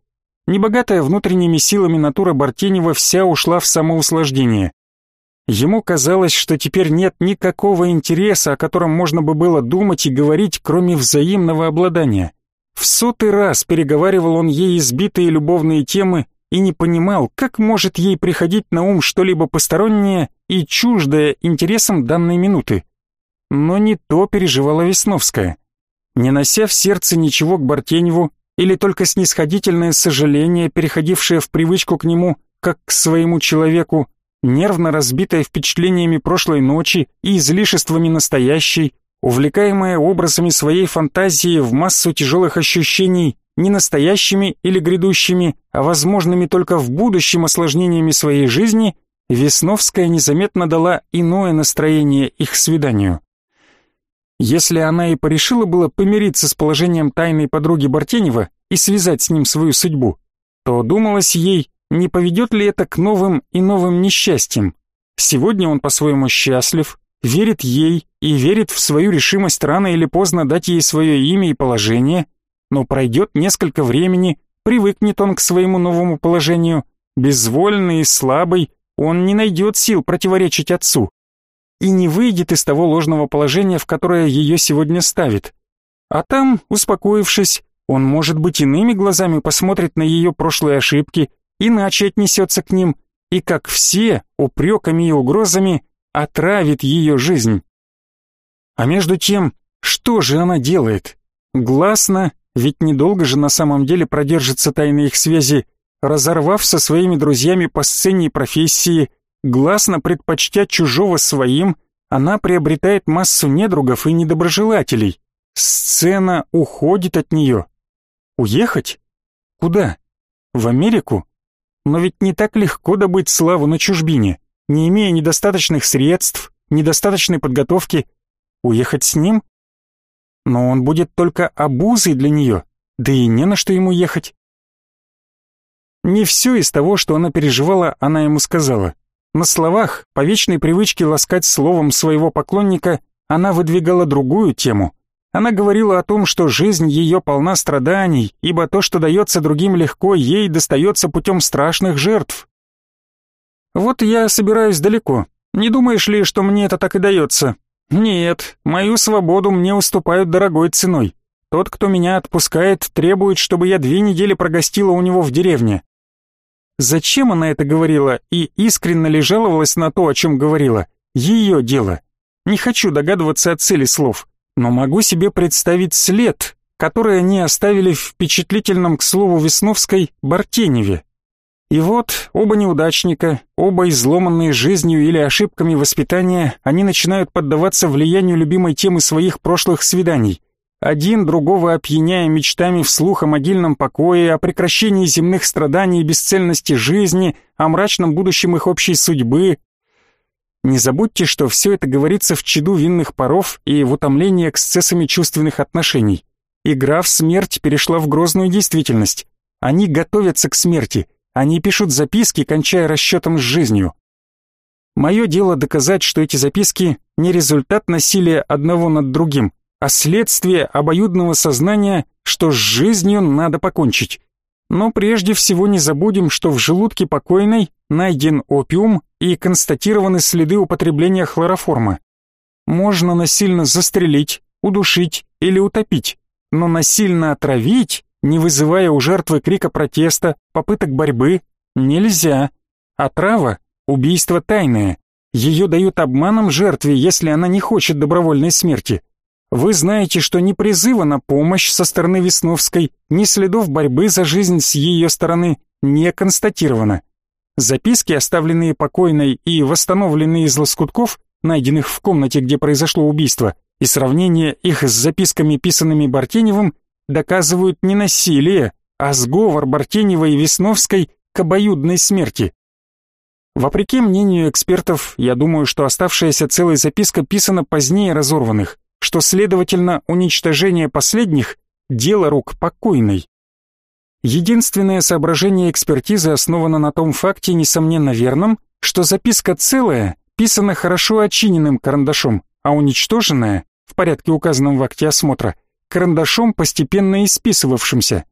A: Небогатая внутренними силами натура Бартенева вся ушла в самоуслаждение. Ему казалось, что теперь нет никакого интереса, о котором можно бы было думать и говорить, кроме взаимного обладания. В сотый раз переговаривал он ей избитые любовные темы и не понимал, как может ей приходить на ум что-либо постороннее и чуждое интересам данной минуты. Но не то переживала Весновская. Не нося в сердце ничего к Бартеневу, или только снисходительное сожаление, переходившее в привычку к нему, как к своему человеку, нервно разбитая впечатлениями прошлой ночи и излишествами настоящей, увлекаемая образами своей фантазии в массу тяжелых ощущений, не настоящими или грядущими, а возможными только в будущем осложнениями своей жизни, Весновская незаметно дала иное настроение их свиданию. Если она и порешила было помириться с положением тайной подруги Бартенева и связать с ним свою судьбу, то думалось ей, не поведет ли это к новым и новым несчастьям. Сегодня он по-своему счастлив, верит ей и верит в свою решимость рано или поздно дать ей свое имя и положение, но пройдет несколько времени, привыкнет он к своему новому положению, безвольный и слабый, он не найдет сил противоречить отцу и не выйдет из того ложного положения, в которое ее сегодня ставит. А там, успокоившись, он, может быть, иными глазами посмотрит на ее прошлые ошибки, иначе отнесется к ним, и, как все, упреками и угрозами отравит ее жизнь. А между тем, что же она делает? Гласно, ведь недолго же на самом деле продержится тайна их связи, разорвав со своими друзьями по сцене и профессии, гласно предпочтя чужого своим, она приобретает массу недругов и недоброжелателей. Сцена уходит от нее. Уехать? Куда? В Америку? Но ведь не так легко добыть славу на чужбине, не имея недостаточных средств, недостаточной подготовки. Уехать с ним? Но он будет только обузой для нее, да и не на что ему ехать. Не все из того, что она переживала, она ему сказала. На словах, по вечной привычке ласкать словом своего поклонника, она выдвигала другую тему. Она говорила о том, что жизнь ее полна страданий, ибо то, что дается другим легко, ей достается путем страшных жертв. Вот я собираюсь далеко. Не думаешь ли, что мне это так и дается? Нет, мою свободу мне уступают дорогой ценой. Тот, кто меня отпускает, требует, чтобы я две недели прогостила у него в деревне. Зачем она это говорила и искренне ли жаловалась на то, о чем говорила? Ее дело. Не хочу догадываться о цели слов но могу себе представить след, который они оставили в впечатлительном, к слову, Весновской Бартеневе. И вот оба неудачника, оба изломанные жизнью или ошибками воспитания, они начинают поддаваться влиянию любимой темы своих прошлых свиданий. Один другого опьяняя мечтами вслух о могильном покое, о прекращении земных страданий и бесцельности жизни, о мрачном будущем их общей судьбы, не забудьте, что все это говорится в чаду винных паров и в утомлении эксцессами чувственных отношений. Игра в смерть перешла в грозную действительность. Они готовятся к смерти, они пишут записки, кончая расчетом с жизнью. Мое дело доказать, что эти записки не результат насилия одного над другим, а следствие обоюдного сознания, что с жизнью надо покончить. Но прежде всего не забудем, что в желудке покойной найден опиум и констатированы следы употребления хлороформа. Можно насильно застрелить, удушить или утопить, но насильно отравить, не вызывая у жертвы крика протеста, попыток борьбы, нельзя. Отрава – убийство тайное. Ее дают обманом жертве, если она не хочет добровольной смерти. Вы знаете, что ни призыва на помощь со стороны Весновской, ни следов борьбы за жизнь с ее стороны не констатировано. Записки, оставленные покойной и восстановленные из лоскутков, найденных в комнате, где произошло убийство, и сравнение их с записками, писанными Бартеневым, доказывают не насилие, а сговор Бартенева и Весновской к обоюдной смерти. Вопреки мнению экспертов, я думаю, что оставшаяся целая записка писана позднее разорванных, что, следовательно, уничтожение последних – дело рук покойной. Единственное соображение экспертизы основано на том факте, несомненно верном, что записка целая, писана хорошо очиненным карандашом, а уничтоженная, в порядке указанном в акте осмотра, карандашом, постепенно исписывавшимся.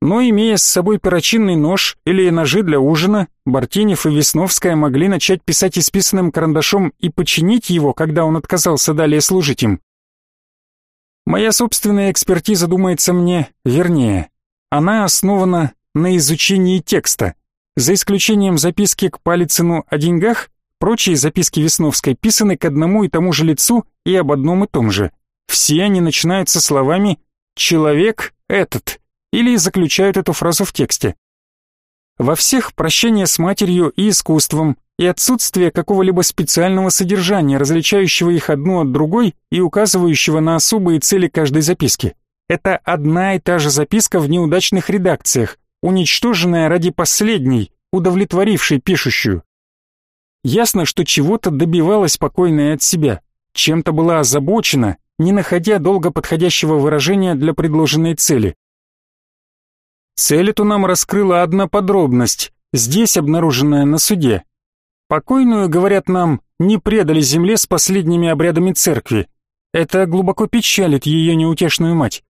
A: Но имея с собой перочинный нож или ножи для ужина, Бартенев и Весновская могли начать писать исписанным карандашом и починить его, когда он отказался далее служить им. Моя собственная экспертиза думается мне вернее. Она основана на изучении текста. За исключением записки к Палицыну о деньгах, прочие записки Весновской писаны к одному и тому же лицу и об одном и том же. Все они начинаются словами «человек этот» или заключают эту фразу в тексте. Во всех прощение с матерью и искусством, и отсутствие какого-либо специального содержания, различающего их одну от другой и указывающего на особые цели каждой записки. Это одна и та же записка в неудачных редакциях, уничтоженная ради последней, удовлетворившей пишущую. Ясно, что чего-то добивалась покойная от себя, чем-то была озабочена, не находя долго подходящего выражения для предложенной цели. Цель эту нам раскрыла одна подробность, здесь обнаруженная на суде. Покойную, говорят нам, не предали земле с последними обрядами церкви. Это глубоко печалит ее неутешную мать.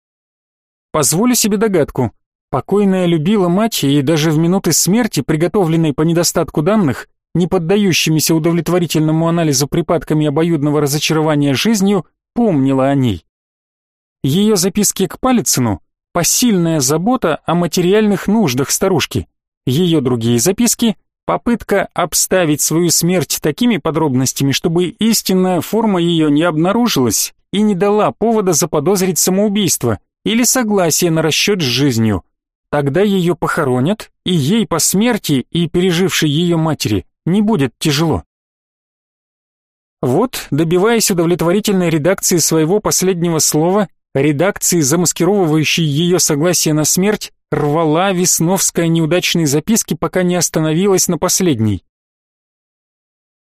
A: Позволю себе догадку. Покойная любила мать и даже в минуты смерти, приготовленной по недостатку данных, не поддающимися удовлетворительному анализу припадками обоюдного разочарования жизнью, помнила о ней. Ее записки к Палицыну – посильная забота о материальных нуждах старушки. Ее другие записки – попытка обставить свою смерть такими подробностями, чтобы истинная форма ее не обнаружилась и не дала повода заподозрить самоубийство – или согласие на расчет с жизнью. Тогда ее похоронят, и ей по смерти и пережившей ее матери не будет тяжело. Вот, добиваясь удовлетворительной редакции своего последнего слова, редакции, замаскировывающей ее согласие на смерть, рвала Весновская неудачные записки, пока не остановилась на последней.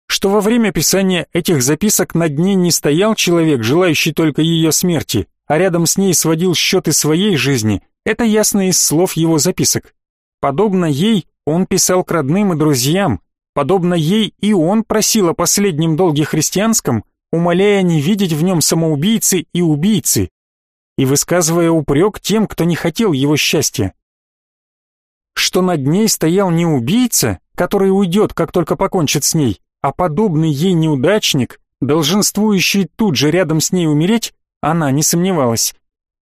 A: Что во время писания этих записок над ней не стоял человек, желающий только ее смерти, а рядом с ней сводил счеты своей жизни, это ясно из слов его записок. Подобно ей он писал к родным и друзьям, подобно ей и он просил о последнем долге христианском, умоляя не видеть в нем самоубийцы и убийцы, и высказывая упрек тем, кто не хотел его счастья. Что над ней стоял не убийца, который уйдет, как только покончит с ней, а подобный ей неудачник, долженствующий тут же рядом с ней умереть, она не сомневалась.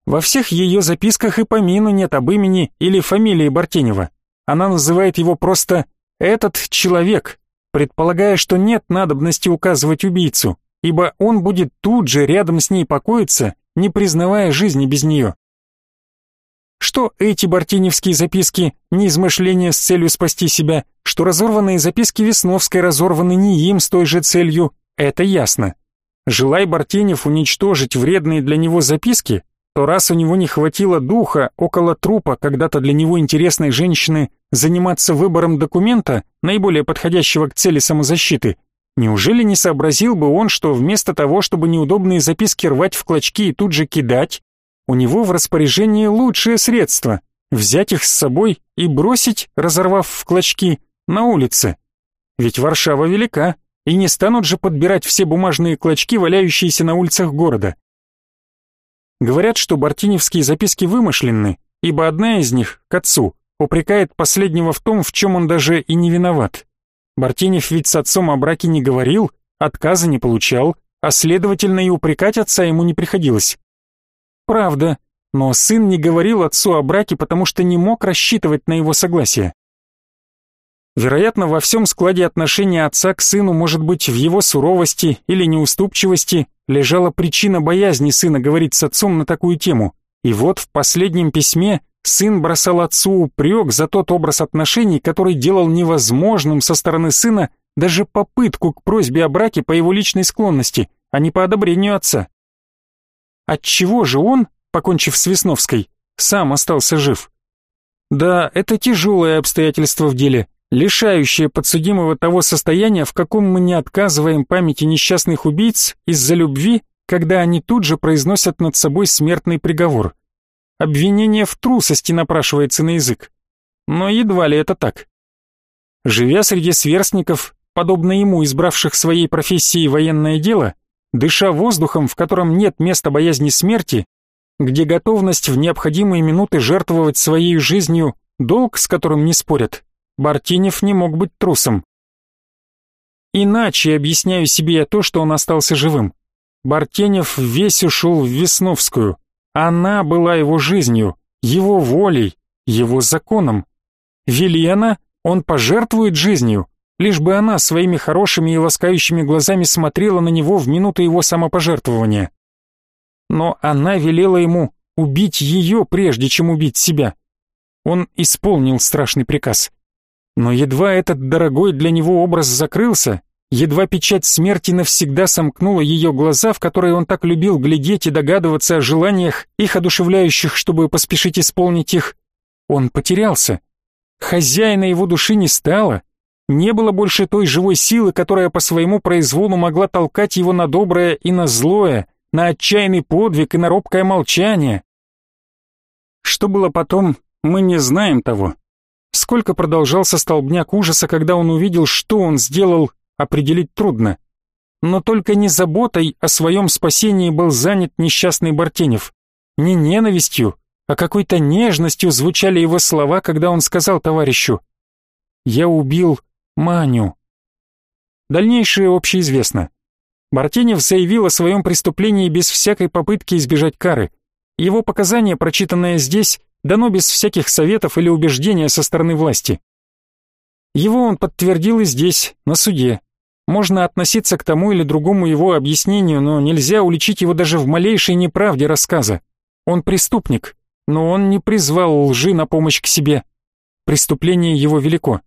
A: Во всех ее записках и помину нет об имени или фамилии Бартенева. Она называет его просто «этот человек», предполагая, что нет надобности указывать убийцу, ибо он будет тут же рядом с ней покоиться, не признавая жизни без нее. Что эти бартеневские записки не измышления с целью спасти себя, что разорванные записки Весновской разорваны не им с той же целью, это ясно. Желай Бартенев уничтожить вредные для него записки, то раз у него не хватило духа около трупа когда-то для него интересной женщины заниматься выбором документа, наиболее подходящего к цели самозащиты, неужели не сообразил бы он, что вместо того, чтобы неудобные записки рвать в клочки и тут же кидать, у него в распоряжении лучшее средство — взять их с собой и бросить, разорвав в клочки, на улице. Ведь Варшава велика, и не станут же подбирать все бумажные клочки, валяющиеся на улицах города. Говорят, что бартиневские записки вымышленны, ибо одна из них, к отцу, упрекает последнего в том, в чем он даже и не виноват. Бартинев ведь с отцом о браке не говорил, отказа не получал, а следовательно и упрекать отца ему не приходилось. Правда, но сын не говорил отцу о браке, потому что не мог рассчитывать на его согласие. Вероятно, во всем складе отношения отца к сыну, может быть, в его суровости или неуступчивости, лежала причина боязни сына говорить с отцом на такую тему. И вот в последнем письме сын бросал отцу упрек за тот образ отношений, который делал невозможным со стороны сына даже попытку к просьбе о браке по его личной склонности, а не по одобрению отца. Отчего же он, покончив с Весновской, сам остался жив? Да, это тяжелое обстоятельство в деле, лишающее подсудимого того состояния, в каком мы не отказываем памяти несчастных убийц из-за любви, когда они тут же произносят над собой смертный приговор. Обвинение в трусости напрашивается на язык. Но едва ли это так. Живя среди сверстников, подобно ему избравших своей профессией военное дело, дыша воздухом, в котором нет места боязни смерти, где готовность в необходимые минуты жертвовать своей жизнью, долг, с которым не спорят, Бартинев не мог быть трусом. Иначе объясняю себе я то, что он остался живым. Бартенев весь ушел в Весновскую. Она была его жизнью, его волей, его законом. Велена он пожертвует жизнью, лишь бы она своими хорошими и ласкающими глазами смотрела на него в минуту его самопожертвования. Но она велела ему убить ее, прежде чем убить себя. Он исполнил страшный приказ. Но едва этот дорогой для него образ закрылся, едва печать смерти навсегда сомкнула ее глаза, в которые он так любил глядеть и догадываться о желаниях, их одушевляющих, чтобы поспешить исполнить их, он потерялся. Хозяина его души не стало, не было больше той живой силы, которая по своему произволу могла толкать его на доброе и на злое, на отчаянный подвиг и на робкое молчание. Что было потом, мы не знаем того. Сколько продолжался столбняк ужаса, когда он увидел, что он сделал, определить трудно. Но только не заботой о своем спасении был занят несчастный Бартенев. Не ненавистью, а какой-то нежностью звучали его слова, когда он сказал товарищу «Я убил Маню». Дальнейшее общеизвестно. Бартенев заявил о своем преступлении без всякой попытки избежать кары. Его показания, прочитанные здесь, дано без всяких советов или убеждения со стороны власти. Его он подтвердил и здесь, на суде. Можно относиться к тому или другому его объяснению, но нельзя уличить его даже в малейшей неправде рассказа. Он преступник, но он не призвал лжи на помощь к себе. Преступление его велико.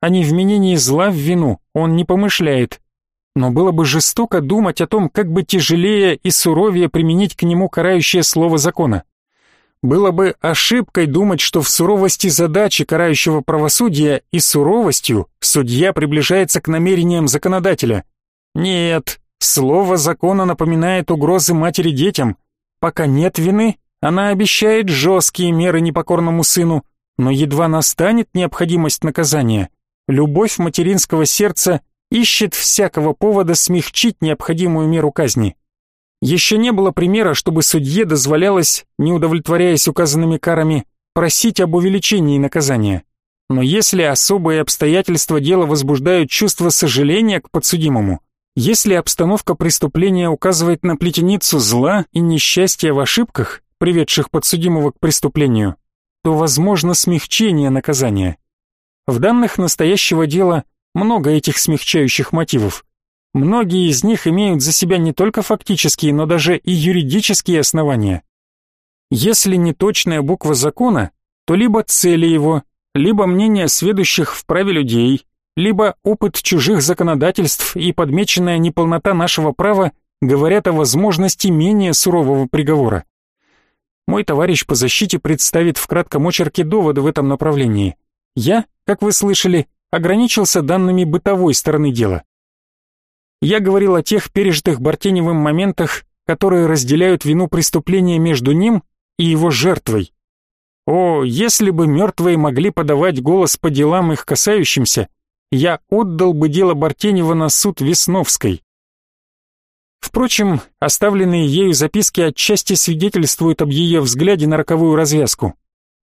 A: О невменении зла в вину он не помышляет. Но было бы жестоко думать о том, как бы тяжелее и суровее применить к нему карающее слово закона. Было бы ошибкой думать, что в суровости задачи карающего правосудия и суровостью судья приближается к намерениям законодателя. Нет, слово закона напоминает угрозы матери детям. Пока нет вины, она обещает жесткие меры непокорному сыну, но едва настанет необходимость наказания, любовь материнского сердца ищет всякого повода смягчить необходимую меру казни. Еще не было примера, чтобы судье дозволялось, не удовлетворяясь указанными карами, просить об увеличении наказания. Но если особые обстоятельства дела возбуждают чувство сожаления к подсудимому, если обстановка преступления указывает на плетеницу зла и несчастья в ошибках, приведших подсудимого к преступлению, то возможно смягчение наказания. В данных настоящего дела много этих смягчающих мотивов. Многие из них имеют за себя не только фактические, но даже и юридические основания. Если не точная буква закона, то либо цели его, либо мнение сведущих в праве людей, либо опыт чужих законодательств и подмеченная неполнота нашего права говорят о возможности менее сурового приговора. Мой товарищ по защите представит в кратком очерке доводы в этом направлении. Я, как вы слышали, ограничился данными бытовой стороны дела. Я говорил о тех пережитых Бартеневым моментах, которые разделяют вину преступления между ним и его жертвой. О, если бы мертвые могли подавать голос по делам их касающимся, я отдал бы дело Бартенева на суд Весновской. Впрочем, оставленные ею записки отчасти свидетельствуют об ее взгляде на роковую развязку.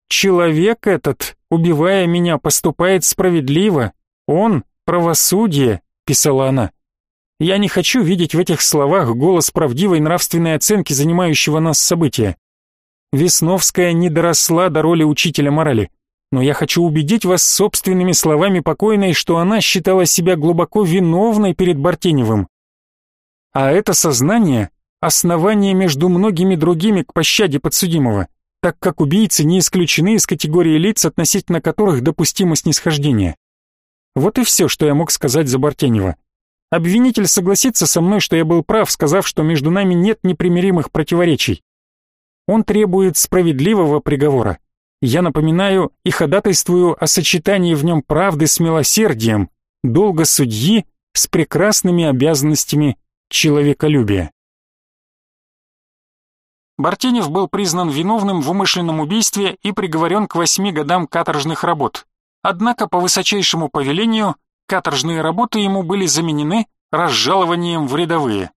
A: «Человек этот, убивая меня, поступает справедливо. Он — правосудие», — писала она. «Я не хочу видеть в этих словах голос правдивой нравственной оценки занимающего нас события. Весновская не доросла до роли учителя морали. Но я хочу убедить вас собственными словами покойной, что она считала себя глубоко виновной перед Бартеневым. А это сознание – основание между многими другими к пощаде подсудимого, так как убийцы не исключены из категории лиц, относительно которых допустимо снисхождение. Вот и все, что я мог сказать за Бартенева. Обвинитель согласится со мной, что я был прав, сказав, что между нами нет непримиримых противоречий. Он требует справедливого приговора. Я напоминаю и ходатайствую о сочетании в нем правды с милосердием, долга судьи с прекрасными обязанностями человеколюбия. Бартенев был признан виновным в умышленном убийстве и приговорен к восьми годам каторжных работ. Однако по высочайшему повелению каторжные работы ему были заменены разжалованием в рядовые.